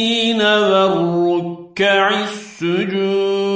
والساجدين والركع السجود